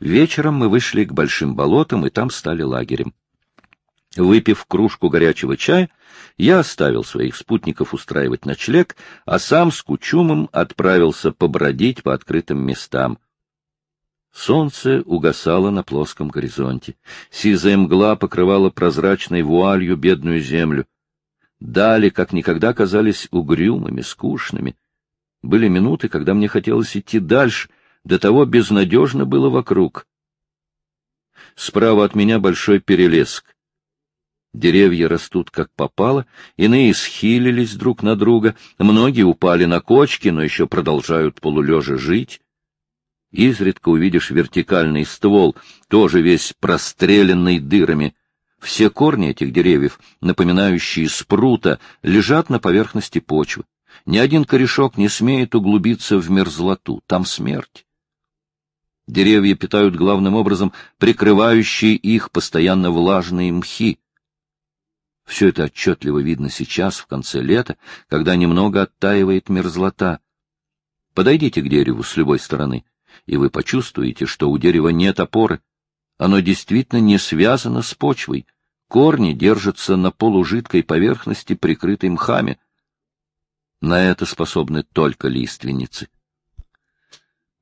Вечером мы вышли к большим болотам и там стали лагерем. Выпив кружку горячего чая, я оставил своих спутников устраивать ночлег, а сам с Кучумом отправился побродить по открытым местам. Солнце угасало на плоском горизонте. Сизая мгла покрывала прозрачной вуалью бедную землю. Дали, как никогда, казались угрюмыми, скучными. Были минуты, когда мне хотелось идти дальше, до того безнадежно было вокруг. Справа от меня большой перелеск. Деревья растут как попало, иные схилились друг на друга, многие упали на кочки, но еще продолжают полулежа жить. Изредка увидишь вертикальный ствол, тоже весь простреленный дырами. Все корни этих деревьев, напоминающие спрута, лежат на поверхности почвы. Ни один корешок не смеет углубиться в мерзлоту, там смерть. Деревья питают главным образом прикрывающие их постоянно влажные мхи. Все это отчетливо видно сейчас, в конце лета, когда немного оттаивает мерзлота. Подойдите к дереву с любой стороны, и вы почувствуете, что у дерева нет опоры. Оно действительно не связано с почвой. Корни держатся на полужидкой поверхности, прикрытой мхами. На это способны только лиственницы.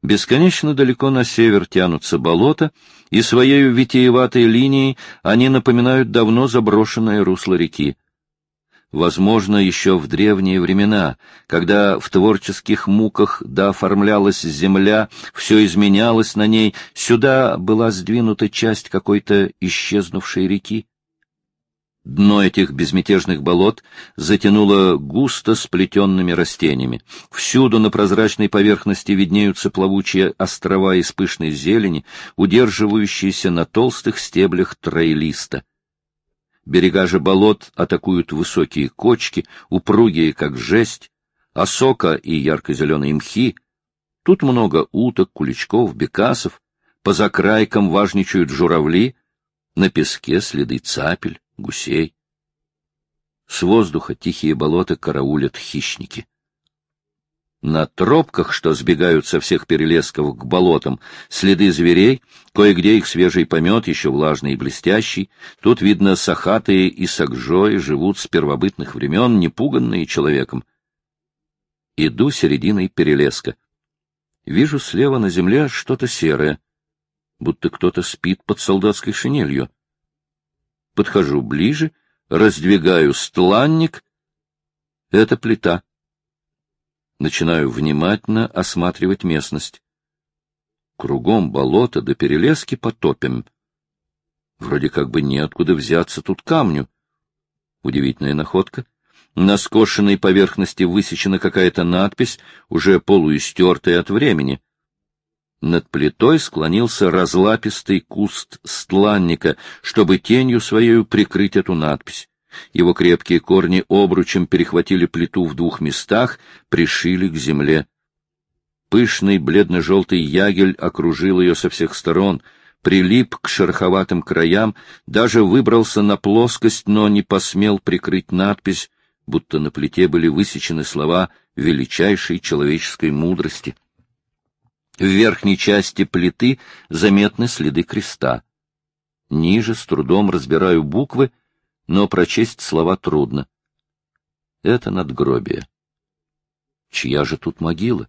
Бесконечно далеко на север тянутся болота, и своей витиеватой линией они напоминают давно заброшенное русло реки. Возможно, еще в древние времена, когда в творческих муках дооформлялась земля, все изменялось на ней, сюда была сдвинута часть какой-то исчезнувшей реки. Дно этих безмятежных болот затянуло густо сплетенными растениями. Всюду на прозрачной поверхности виднеются плавучие острова из пышной зелени, удерживающиеся на толстых стеблях тройлиста. Берега же болот атакуют высокие кочки, упругие, как жесть, осока и ярко-зеленые мхи. Тут много уток, куличков, бекасов, по закрайкам важничают журавли, на песке следы цапель гусей. С воздуха тихие болота караулят хищники. На тропках, что сбегают со всех перелесков к болотам, следы зверей, кое-где их свежий помет, еще влажный и блестящий. Тут, видно, сахатые и сагжои живут с первобытных времен, непуганные человеком. Иду серединой перелеска. Вижу слева на земле что-то серое, будто кто-то спит под солдатской шинелью подхожу ближе, раздвигаю стланник. Это плита. Начинаю внимательно осматривать местность. Кругом болото до перелески потопим. Вроде как бы неоткуда взяться тут камню. Удивительная находка. На скошенной поверхности высечена какая-то надпись, уже полуистертая от времени — над плитой склонился разлапистый куст стланника, чтобы тенью своей прикрыть эту надпись. Его крепкие корни обручем перехватили плиту в двух местах, пришили к земле. Пышный бледно-желтый ягель окружил ее со всех сторон, прилип к шероховатым краям, даже выбрался на плоскость, но не посмел прикрыть надпись, будто на плите были высечены слова величайшей человеческой мудрости. В верхней части плиты заметны следы креста. Ниже с трудом разбираю буквы, но прочесть слова трудно. Это надгробие. Чья же тут могила?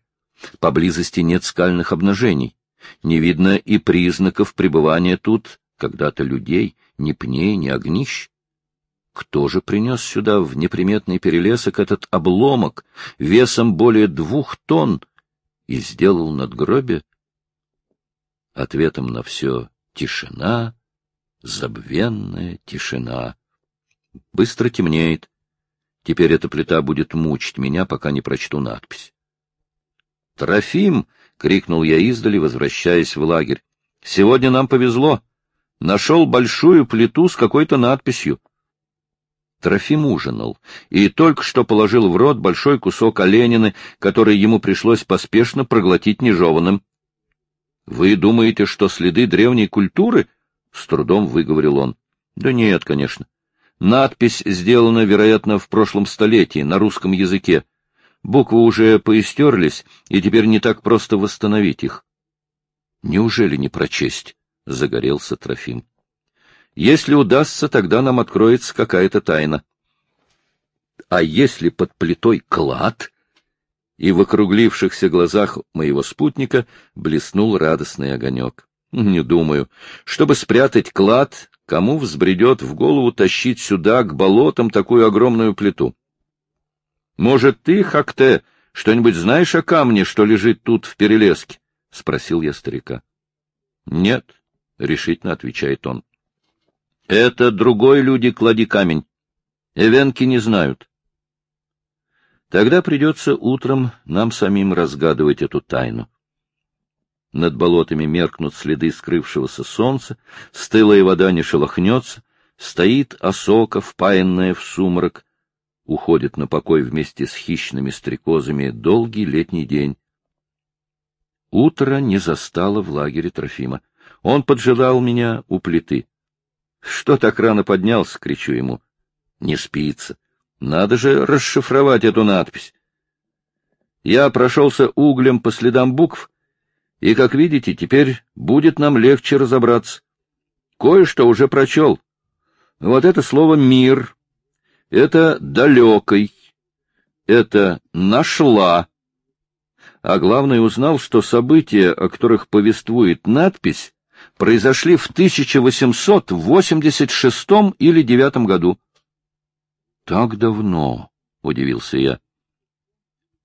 Поблизости нет скальных обнажений. Не видно и признаков пребывания тут когда-то людей, ни пней, ни огнищ. Кто же принес сюда в неприметный перелесок этот обломок весом более двух тонн, и сделал надгробие? Ответом на все тишина, забвенная тишина. Быстро темнеет. Теперь эта плита будет мучить меня, пока не прочту надпись. «Трофим!» — крикнул я издали, возвращаясь в лагерь. «Сегодня нам повезло. Нашел большую плиту с какой-то надписью. Трофим ужинал и только что положил в рот большой кусок оленины, который ему пришлось поспешно проглотить нежеванным. — Вы думаете, что следы древней культуры? — с трудом выговорил он. — Да нет, конечно. Надпись сделана, вероятно, в прошлом столетии, на русском языке. Буквы уже поистерлись, и теперь не так просто восстановить их. Неужели не прочесть? — загорелся Трофим. — Если удастся, тогда нам откроется какая-то тайна. — А если под плитой клад? И в округлившихся глазах моего спутника блеснул радостный огонек. — Не думаю. Чтобы спрятать клад, кому взбредет в голову тащить сюда, к болотам, такую огромную плиту? — Может, ты, Хакте, что-нибудь знаешь о камне, что лежит тут в перелеске? — спросил я старика. — Нет, — решительно отвечает он. — Это другой люди клади камень. Эвенки не знают. Тогда придется утром нам самим разгадывать эту тайну. Над болотами меркнут следы скрывшегося солнца, стылая вода не шелохнется, стоит осока, впаянная в сумрак, уходит на покой вместе с хищными стрекозами долгий летний день. Утро не застало в лагере Трофима. Он поджидал меня у плиты. — Что так рано поднялся? — кричу ему. — Не спится. Надо же расшифровать эту надпись. Я прошелся углем по следам букв, и, как видите, теперь будет нам легче разобраться. Кое-что уже прочел. Вот это слово «мир», это «далекой», это «нашла», а главное узнал, что события, о которых повествует надпись, произошли в 1886 или 9 году. Так давно, — удивился я.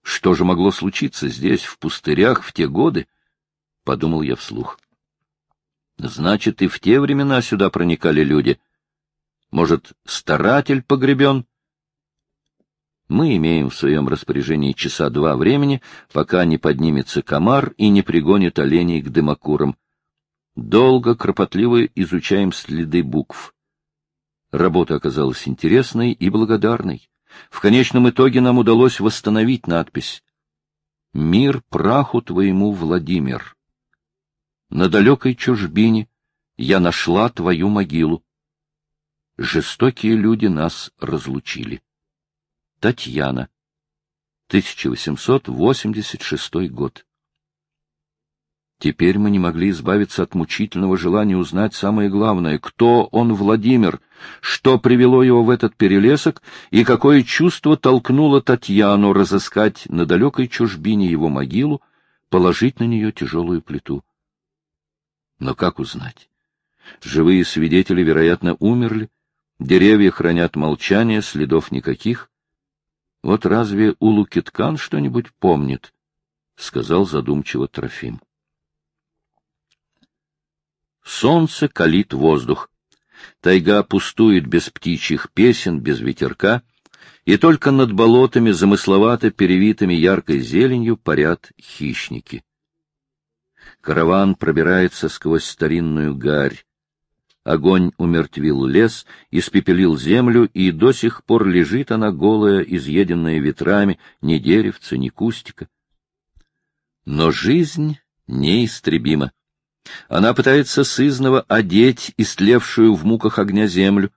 Что же могло случиться здесь, в пустырях, в те годы? — подумал я вслух. Значит, и в те времена сюда проникали люди. Может, старатель погребен? Мы имеем в своем распоряжении часа два времени, пока не поднимется комар и не пригонит оленей к дымокурам. Долго, кропотливо изучаем следы букв. Работа оказалась интересной и благодарной. В конечном итоге нам удалось восстановить надпись «Мир праху твоему, Владимир». На далекой чужбине я нашла твою могилу. Жестокие люди нас разлучили. Татьяна. 1886 год. Теперь мы не могли избавиться от мучительного желания узнать самое главное, кто он, Владимир, что привело его в этот перелесок и какое чувство толкнуло Татьяну разыскать на далекой чужбине его могилу, положить на нее тяжелую плиту. Но как узнать? Живые свидетели, вероятно, умерли, деревья хранят молчание, следов никаких. Вот разве Улукиткан что-нибудь помнит? — сказал задумчиво Трофим. Солнце калит воздух. Тайга пустует без птичьих песен, без ветерка, и только над болотами, замысловато перевитыми яркой зеленью, парят хищники. Караван пробирается сквозь старинную гарь. Огонь умертвил лес, испепелил землю, и до сих пор лежит она голая, изъеденная ветрами, ни деревца, ни кустика. Но жизнь неистребима. Она пытается сызново одеть истлевшую в муках огня землю.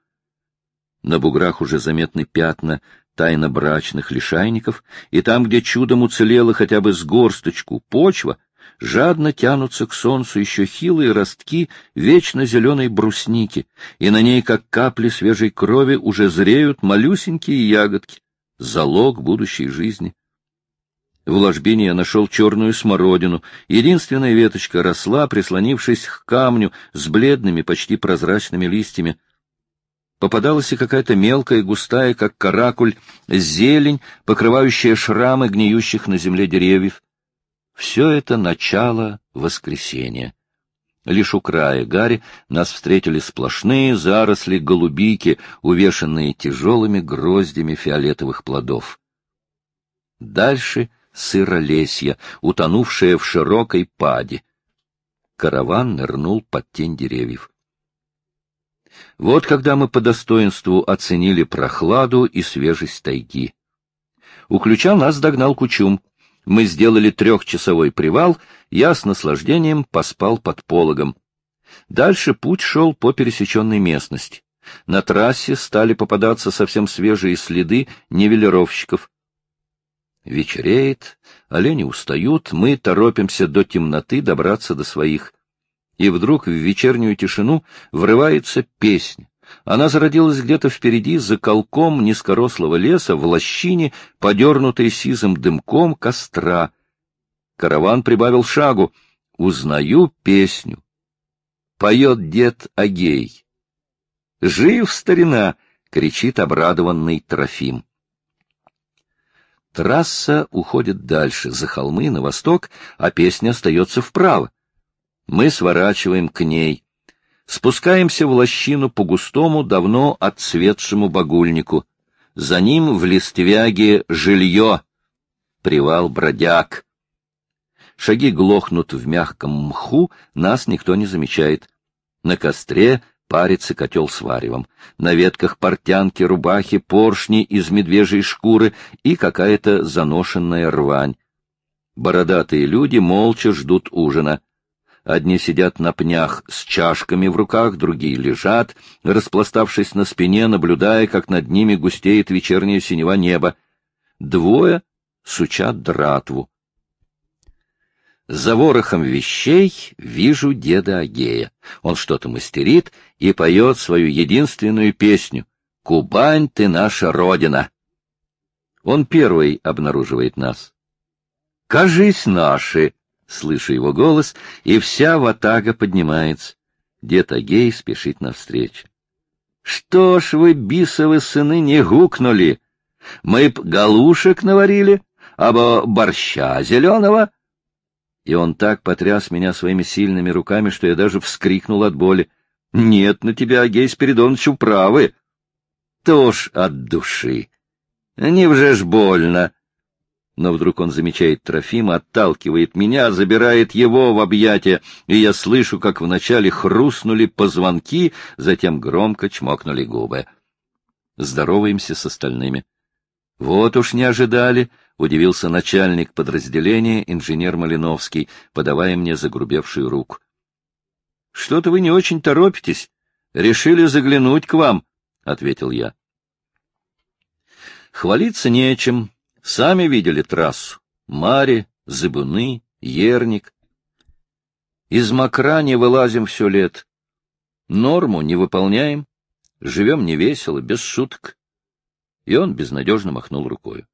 На буграх уже заметны пятна тайно брачных лишайников, и там, где чудом уцелела хотя бы с горсточку почва, жадно тянутся к солнцу еще хилые ростки вечно зеленой брусники, и на ней, как капли свежей крови, уже зреют малюсенькие ягодки, залог будущей жизни. В ложбине я нашел черную смородину. Единственная веточка росла, прислонившись к камню с бледными, почти прозрачными листьями. Попадалась и какая-то мелкая, густая, как каракуль, зелень, покрывающая шрамы гниющих на земле деревьев. Все это начало воскресенья. Лишь у края Гарри нас встретили сплошные заросли голубики, увешанные тяжелыми гроздями фиолетовых плодов. Дальше — сыролесья, утонувшее в широкой паде. Караван нырнул под тень деревьев. Вот когда мы по достоинству оценили прохладу и свежесть тайги. У ключа нас догнал Кучум. Мы сделали трехчасовой привал, я с наслаждением поспал под пологом. Дальше путь шел по пересеченной местности. На трассе стали попадаться совсем свежие следы нивелировщиков. Вечереет, олени устают, мы торопимся до темноты добраться до своих. И вдруг в вечернюю тишину врывается песня. Она зародилась где-то впереди, за колком низкорослого леса, в лощине, подернутой сизым дымком костра. Караван прибавил шагу. Узнаю песню. Поет дед Агей. «Жив, старина!» — кричит обрадованный Трофим. Трасса уходит дальше, за холмы, на восток, а песня остается вправо. Мы сворачиваем к ней. Спускаемся в лощину по густому, давно отцветшему багульнику. За ним в листвяге жилье. Привал бродяг. Шаги глохнут в мягком мху, нас никто не замечает. На костре парится котел с варевом. На ветках портянки, рубахи, поршни из медвежьей шкуры и какая-то заношенная рвань. Бородатые люди молча ждут ужина. Одни сидят на пнях с чашками в руках, другие лежат, распластавшись на спине, наблюдая, как над ними густеет вечернее синева небо. Двое сучат дратву. За ворохом вещей вижу деда Агея. Он что-то мастерит и поет свою единственную песню «Кубань, ты наша родина». Он первый обнаруживает нас. «Кажись, наши!» — слышу его голос, и вся ватага поднимается. Дед Агей спешит навстречу. «Что ж вы, бисовы сыны, не гукнули? Мы б галушек наварили, або борща зеленого?» И он так потряс меня своими сильными руками, что я даже вскрикнул от боли. — Нет на тебя, Агей Спиридонович, управы. — Тоже от души. Не вже ж больно. Но вдруг он замечает Трофима, отталкивает меня, забирает его в объятия, и я слышу, как вначале хрустнули позвонки, затем громко чмокнули губы. Здороваемся с остальными. Вот уж не ожидали, — удивился начальник подразделения, инженер Малиновский, подавая мне загрубевшую руку. — Что-то вы не очень торопитесь. Решили заглянуть к вам, — ответил я. Хвалиться нечем. Сами видели трассу. Мари, зыбуны, ерник. Из макра не вылазим все лет. Норму не выполняем. Живем невесело, без шуток. И он безнадежно махнул рукой.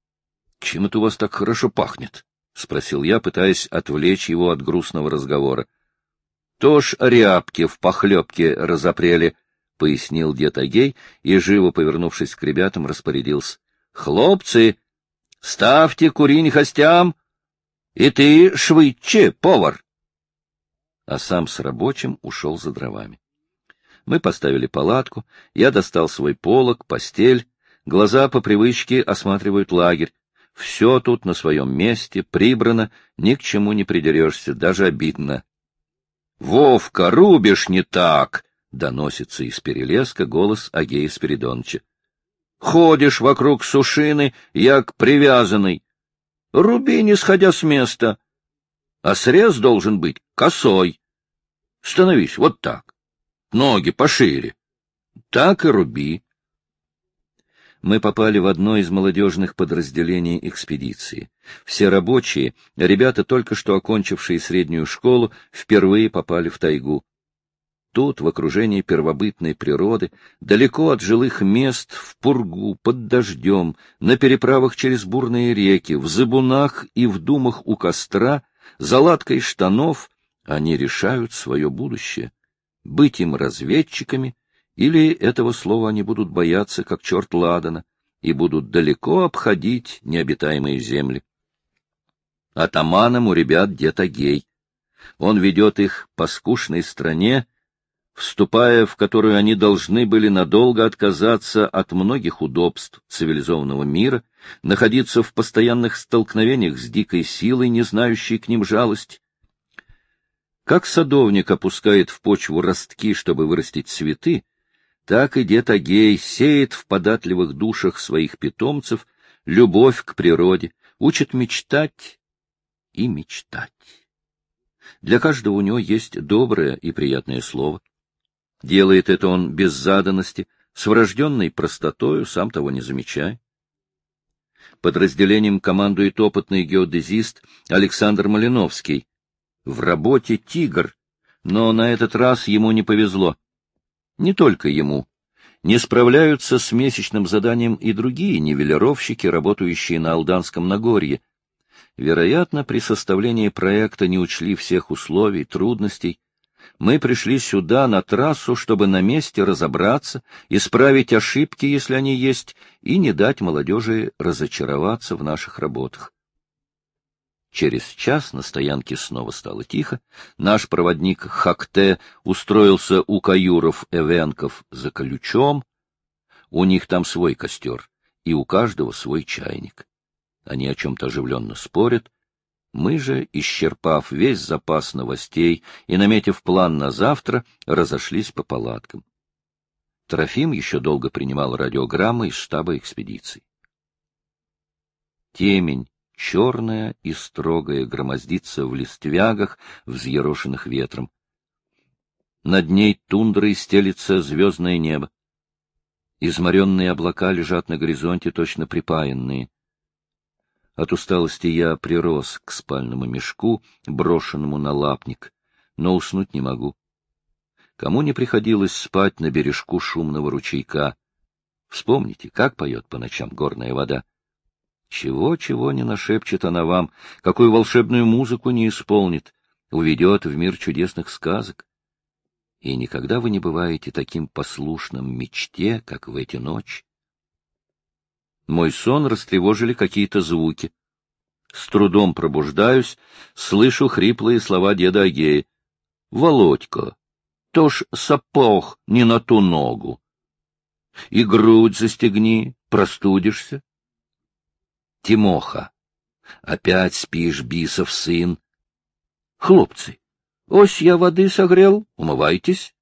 — Чем это у вас так хорошо пахнет? — спросил я, пытаясь отвлечь его от грустного разговора. — То ж рябки в похлебке разопрели, — пояснил дед Агей и, живо повернувшись к ребятам, распорядился. — Хлопцы, ставьте курень хостям, и ты швыдче, повар. А сам с рабочим ушел за дровами. Мы поставили палатку, я достал свой полог, постель, глаза по привычке осматривают лагерь, все тут на своем месте, прибрано, ни к чему не придерешься, даже обидно. — Вовка, рубишь не так! — доносится из перелеска голос Агея Спиридоновича. — Ходишь вокруг сушины, як привязанный. Руби, не сходя с места. А срез должен быть косой. Становись вот так. Ноги пошире. Так и руби мы попали в одно из молодежных подразделений экспедиции. Все рабочие, ребята, только что окончившие среднюю школу, впервые попали в тайгу. Тут, в окружении первобытной природы, далеко от жилых мест, в пургу, под дождем, на переправах через бурные реки, в зыбунах и в думах у костра, за латкой штанов, они решают свое будущее. Быть им разведчиками или этого слова они будут бояться, как черт ладана, и будут далеко обходить необитаемые земли. Атаманом у ребят дед Агей. Он ведет их по скучной стране, вступая в которую они должны были надолго отказаться от многих удобств цивилизованного мира, находиться в постоянных столкновениях с дикой силой, не знающей к ним жалости. Как садовник опускает в почву ростки, чтобы вырастить цветы, так и дед Агей сеет в податливых душах своих питомцев любовь к природе, учит мечтать и мечтать. Для каждого у него есть доброе и приятное слово. Делает это он без заданности, с врожденной простотою, сам того не замечая. Подразделением командует опытный геодезист Александр Малиновский. В работе «Тигр», но на этот раз ему не повезло. Не только ему. Не справляются с месячным заданием и другие нивелировщики, работающие на Алданском Нагорье. Вероятно, при составлении проекта не учли всех условий, трудностей. Мы пришли сюда, на трассу, чтобы на месте разобраться, исправить ошибки, если они есть, и не дать молодежи разочароваться в наших работах. Через час на стоянке снова стало тихо. Наш проводник Хакте устроился у каюров-эвенков за ключом. У них там свой костер, и у каждого свой чайник. Они о чем-то оживленно спорят. Мы же, исчерпав весь запас новостей и наметив план на завтра, разошлись по палаткам. Трофим еще долго принимал радиограммы из штаба экспедиции. Темень черная и строгая громоздится в листвягах, взъерошенных ветром. Над ней тундрой стелится звездное небо. Изморенные облака лежат на горизонте, точно припаянные. От усталости я прирос к спальному мешку, брошенному на лапник, но уснуть не могу. Кому не приходилось спать на бережку шумного ручейка? Вспомните, как поет по ночам горная вода. Чего-чего не нашепчет она вам, какую волшебную музыку не исполнит, уведет в мир чудесных сказок. И никогда вы не бываете таким послушным мечте, как в эти ночи. Мой сон растревожили какие-то звуки. С трудом пробуждаюсь, слышу хриплые слова деда Агея. — Володька, то ж сапог не на ту ногу. И грудь застегни, простудишься. Тимоха. Опять спишь, бисов сын. Хлопцы, ось я воды согрел, умывайтесь.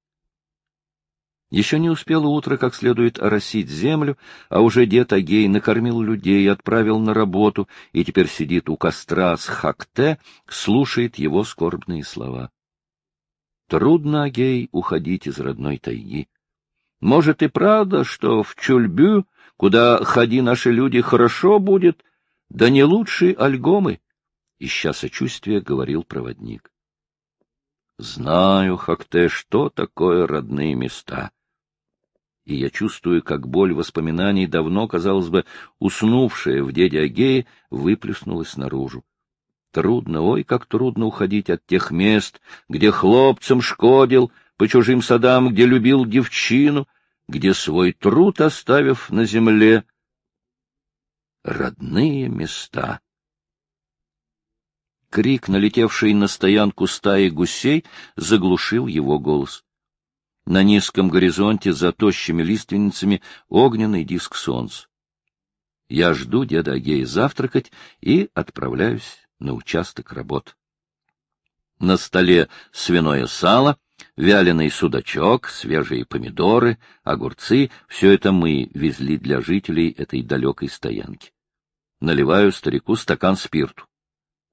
Еще не успело утро как следует оросить землю, а уже дед Агей накормил людей, отправил на работу и теперь сидит у костра с Хакте, слушает его скорбные слова. Трудно, Агей, уходить из родной тайги. Может и правда, что в Чульбю, куда ходи наши люди, хорошо будет, да не лучшие альгомы, — ища сочувствия, говорил проводник. Знаю, Хакте, что такое родные места. И я чувствую, как боль воспоминаний, давно, казалось бы, уснувшая в деде Агее, выплеснулась наружу. Трудно, ой, как трудно уходить от тех мест, где хлопцам шкодил, по чужим садам, где любил девчину, где свой труд оставив на земле, родные места. Крик, налетевший на стоянку стаи гусей, заглушил его голос. На низком горизонте за тощими лиственницами огненный диск солнца. Я жду деда Агея завтракать и отправляюсь на участок работ. На столе свиное сало, вяленый судачок, свежие помидоры, огурцы — все это мы везли для жителей этой далекой стоянки. Наливаю старику стакан спирту,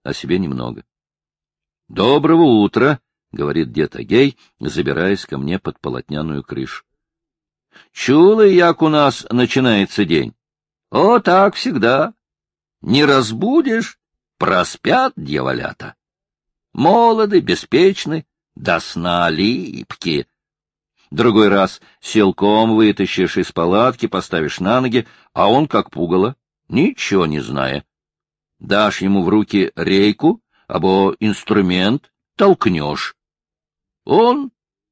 а себе немного. — Доброго утра! — говорит дед Агей, забираясь ко мне под полотняную крышу. — Чулый, як у нас начинается день? — О, так всегда. Не разбудишь — проспят дьяволята. Молоды, беспечны, до сна липки. Другой раз силком вытащишь из палатки, поставишь на ноги, а он как пугало ничего не зная. Дашь ему в руки рейку, або инструмент, толкнешь. Он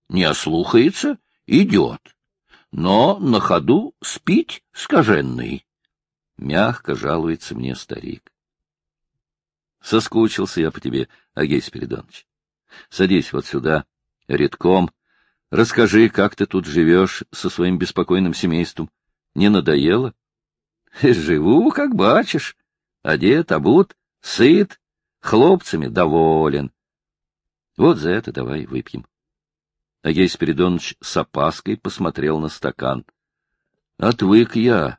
не ослухается, идет, но на ходу спить скаженный. Мягко жалуется мне старик. Соскучился я по тебе, Агей Спиридонович. Садись вот сюда, редком. Расскажи, как ты тут живешь со своим беспокойным семейством. Не надоело? Живу, как бачишь, одет, обут, сыт, хлопцами доволен. Вот за это давай выпьем. Агей Спиридонович с опаской посмотрел на стакан. Отвык я.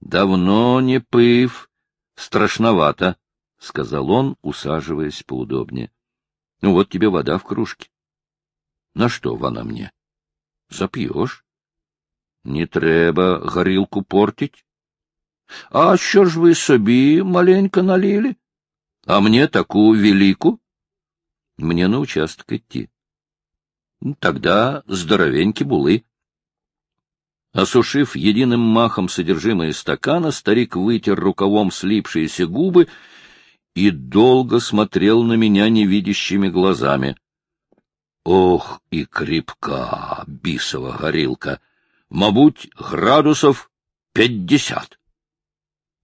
Давно не пыв. Страшновато, — сказал он, усаживаясь поудобнее. — Ну вот тебе вода в кружке. — На что она мне? — Запьешь. — Не треба горилку портить. — А що ж ви собі маленько налили? А мне такую велику? — Мне на участок идти. — Тогда здоровеньки булы. Осушив единым махом содержимое стакана, старик вытер рукавом слипшиеся губы и долго смотрел на меня невидящими глазами. Ох, и крепка бисова горилка! Мабуть, градусов пятьдесят.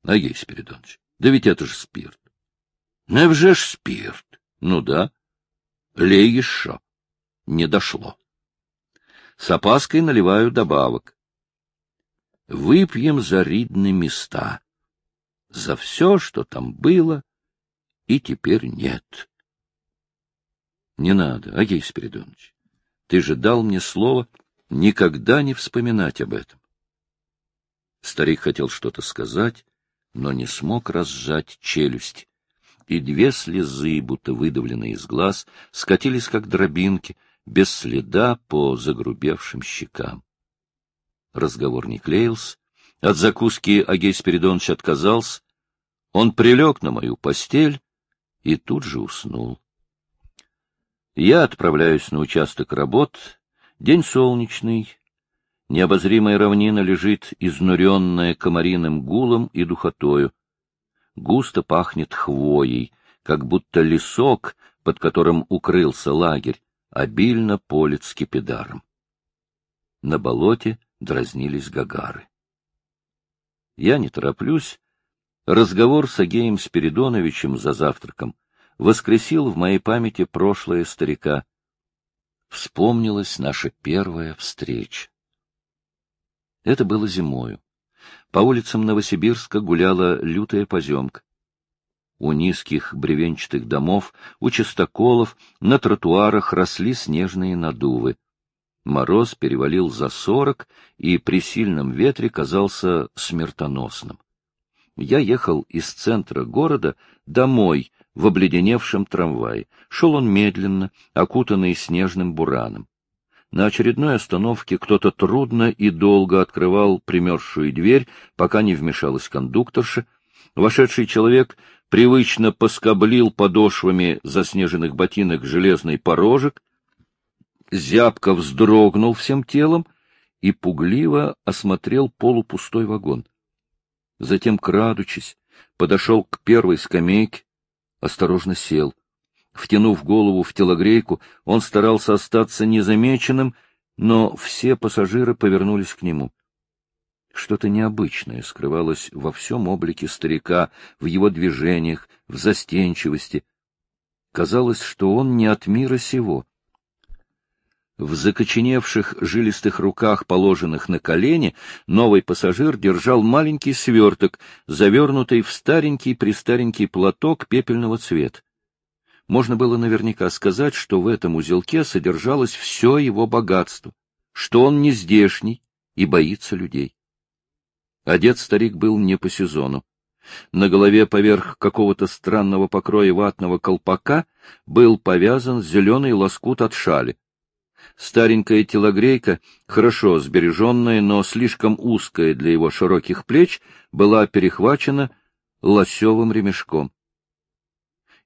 Агей Спиридонович, да ведь это же спирт. Невже ж спирт? Ну да. Лей еще. Не дошло. С опаской наливаю добавок. Выпьем за ридные места. За все, что там было, и теперь нет. Не надо, Агей Спиридонович. Ты же дал мне слово никогда не вспоминать об этом. Старик хотел что-то сказать, но не смог разжать челюсть, и две слезы, будто выдавленные из глаз, скатились, как дробинки, без следа по загрубевшим щекам. Разговор не клеился, от закуски Агей Спиридонович отказался, он прилег на мою постель и тут же уснул. Я отправляюсь на участок работ, день солнечный, Необозримая равнина лежит изнуренная комариным гулом и духотою. Густо пахнет хвоей, как будто лесок, под которым укрылся лагерь, обильно полит скипидаром. На болоте дразнились гагары. Я не тороплюсь. Разговор с Агеем Спиридоновичем за завтраком воскресил в моей памяти прошлое старика. Вспомнилась наша первая встреча. Это было зимою. По улицам Новосибирска гуляла лютая поземка. У низких бревенчатых домов, у частоколов, на тротуарах росли снежные надувы. Мороз перевалил за сорок и при сильном ветре казался смертоносным. Я ехал из центра города домой в обледеневшем трамвае. Шел он медленно, окутанный снежным бураном. На очередной остановке кто-то трудно и долго открывал примерзшую дверь, пока не вмешалась кондукторша. Вошедший человек привычно поскоблил подошвами заснеженных ботинок железный порожек, зябко вздрогнул всем телом и пугливо осмотрел полупустой вагон. Затем, крадучись, подошел к первой скамейке, осторожно сел — Втянув голову в телогрейку, он старался остаться незамеченным, но все пассажиры повернулись к нему. Что-то необычное скрывалось во всем облике старика, в его движениях, в застенчивости. Казалось, что он не от мира сего. В закоченевших жилистых руках, положенных на колени, новый пассажир держал маленький сверток, завернутый в старенький-престаренький платок пепельного цвета можно было наверняка сказать, что в этом узелке содержалось все его богатство, что он не здешний и боится людей. Одет старик был не по сезону. На голове поверх какого-то странного покроя ватного колпака был повязан зеленый лоскут от шали. Старенькая телогрейка, хорошо сбереженная, но слишком узкая для его широких плеч, была перехвачена лосевым ремешком.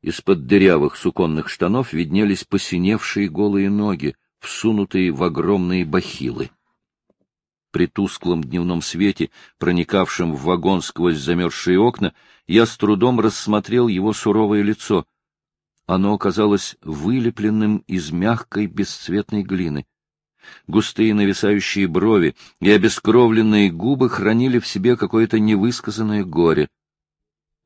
Из-под дырявых суконных штанов виднелись посиневшие голые ноги, всунутые в огромные бахилы. При тусклом дневном свете, проникавшем в вагон сквозь замерзшие окна, я с трудом рассмотрел его суровое лицо. Оно оказалось вылепленным из мягкой бесцветной глины. Густые нависающие брови и обескровленные губы хранили в себе какое-то невысказанное горе.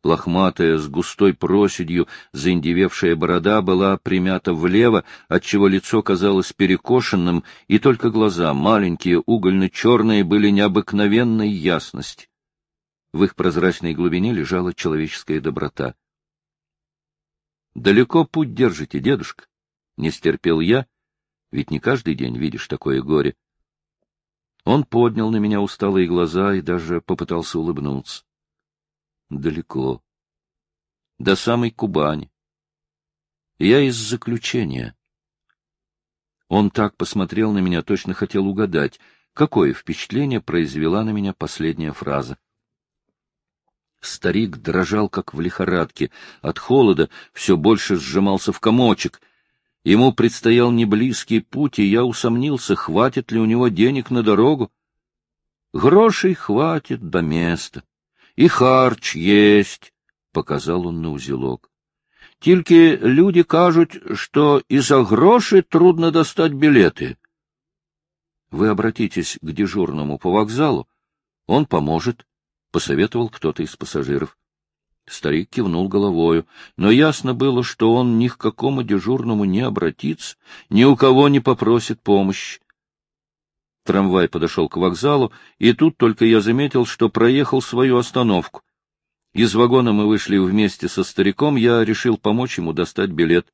Лохматая, с густой проседью, заиндевевшая борода была примята влево, отчего лицо казалось перекошенным, и только глаза, маленькие, угольно-черные, были необыкновенной ясности. В их прозрачной глубине лежала человеческая доброта. — Далеко путь держите, дедушка? — не стерпел я, ведь не каждый день видишь такое горе. Он поднял на меня усталые глаза и даже попытался улыбнуться далеко. До самой Кубани. Я из заключения. Он так посмотрел на меня, точно хотел угадать, какое впечатление произвела на меня последняя фраза. Старик дрожал, как в лихорадке. От холода все больше сжимался в комочек. Ему предстоял неблизкий путь, и я усомнился, хватит ли у него денег на дорогу. Грошей хватит до места. И харч есть, — показал он на узелок. Тільки люди кажут, что из-за гроши трудно достать билеты. Вы обратитесь к дежурному по вокзалу, он поможет, — посоветовал кто-то из пассажиров. Старик кивнул головою, но ясно было, что он ни к какому дежурному не обратится, ни у кого не попросит помощи. Трамвай подошел к вокзалу, и тут только я заметил, что проехал свою остановку. Из вагона мы вышли вместе со стариком, я решил помочь ему достать билет.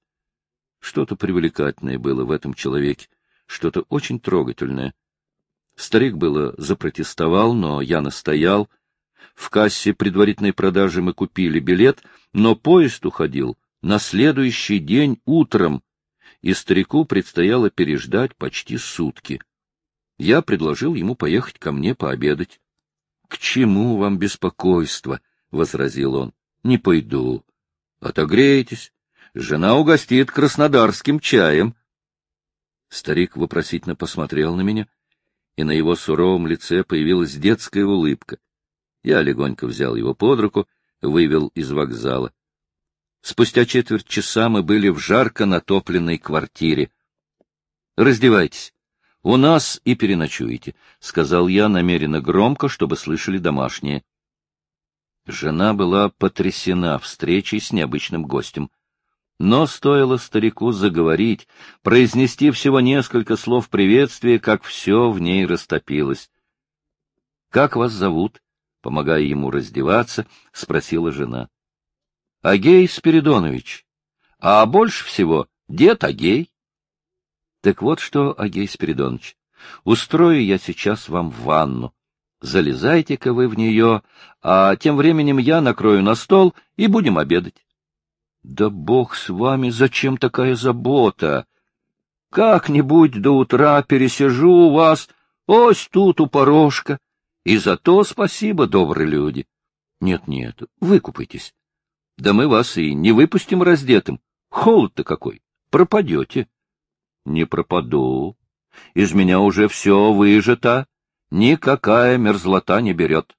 Что-то привлекательное было в этом человеке, что-то очень трогательное. Старик было запротестовал, но я настоял. В кассе предварительной продажи мы купили билет, но поезд уходил на следующий день утром, и старику предстояло переждать почти сутки. Я предложил ему поехать ко мне пообедать. — К чему вам беспокойство? — возразил он. — Не пойду. — Отогрейтесь. Жена угостит краснодарским чаем. Старик вопросительно посмотрел на меня, и на его суровом лице появилась детская улыбка. Я легонько взял его под руку, вывел из вокзала. Спустя четверть часа мы были в жарко натопленной квартире. — Раздевайтесь. У нас и переночуете, — сказал я намеренно громко, чтобы слышали домашние. Жена была потрясена встречей с необычным гостем. Но стоило старику заговорить, произнести всего несколько слов приветствия, как все в ней растопилось. — Как вас зовут? — помогая ему раздеваться, спросила жена. — Агей Спиридонович. А больше всего дед Агей. Так вот что, Агей Спиридонович, устрою я сейчас вам ванну. Залезайте-ка вы в нее, а тем временем я накрою на стол и будем обедать. Да бог с вами, зачем такая забота? Как-нибудь до утра пересижу у вас, ось тут у порожка. И за то спасибо, добрые люди. Нет-нет, выкупайтесь. Да мы вас и не выпустим раздетым. Холод-то какой, пропадете. Не пропаду. Из меня уже все выжато, никакая мерзлота не берет.